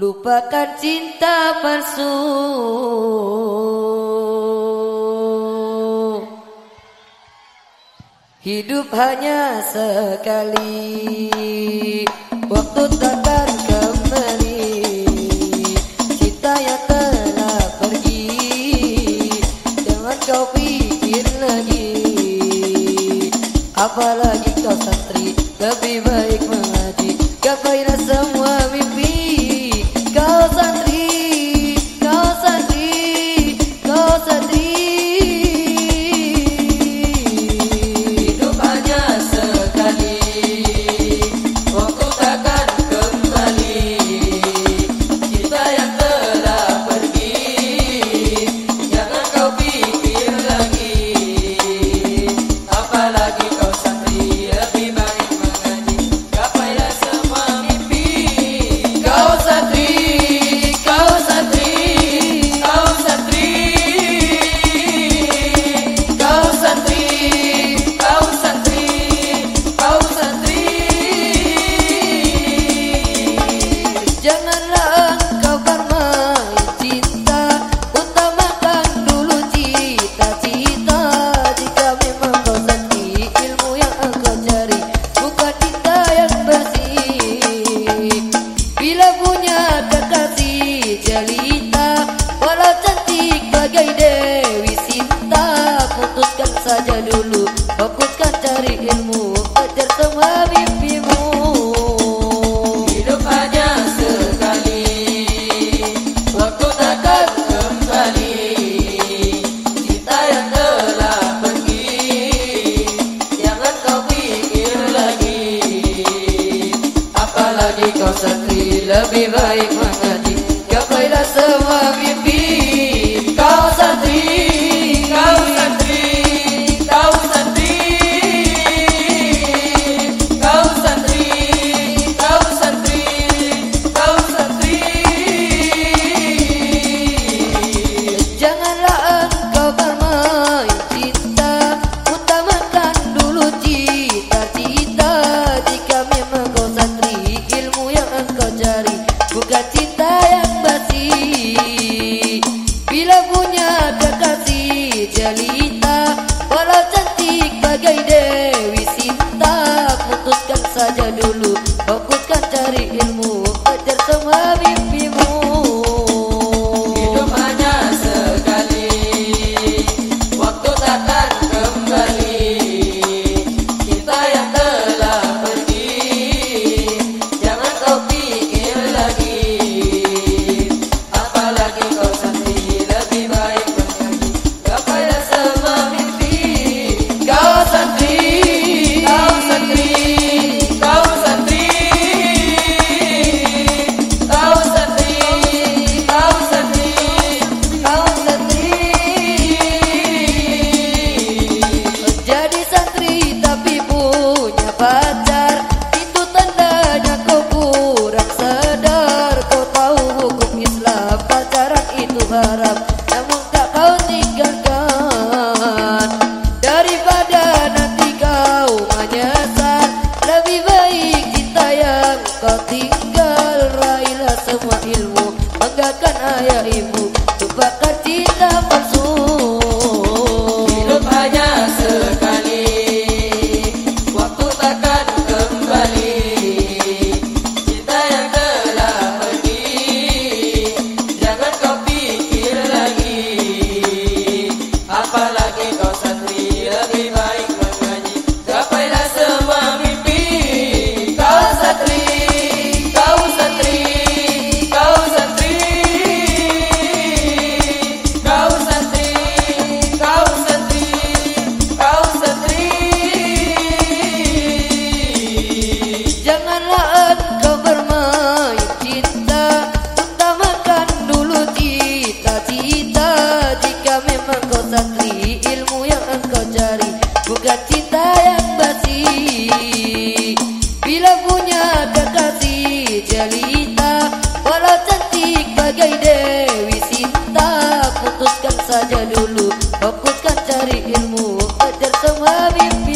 Lupakan cinta palsu. Hidup hanya sekali. Waktu takkan kembali. Cinta yang telah pergi. Jangan kau pikir lagi. Apalagi kau santri Lebih baik mengaji. Kau semua. muami Jalita Walau cantik bagai Dewi Sinta Putuskan saja dulu Fokuskan cari ilmu ajar semua mimpimu. Hidup hanya sekali Waktu takkan kembali. Cinta yang telah pergi Jangan kau pikir lagi. Apalagi kau sendiri Lebih baik mengenal Madhava berharap Namun tak kau tinggalkan. Daripada nanti kau menyesal Lebih baik kita yang kau tinggal. Raihlah semua ilmu Menggakkan ayah sayang basi Bila punya kekasih jelita. Walau cantik bagai Dewi Sinta Putuskan saja dulu. Fokuskan cari ilmu Kejar semua mimpi.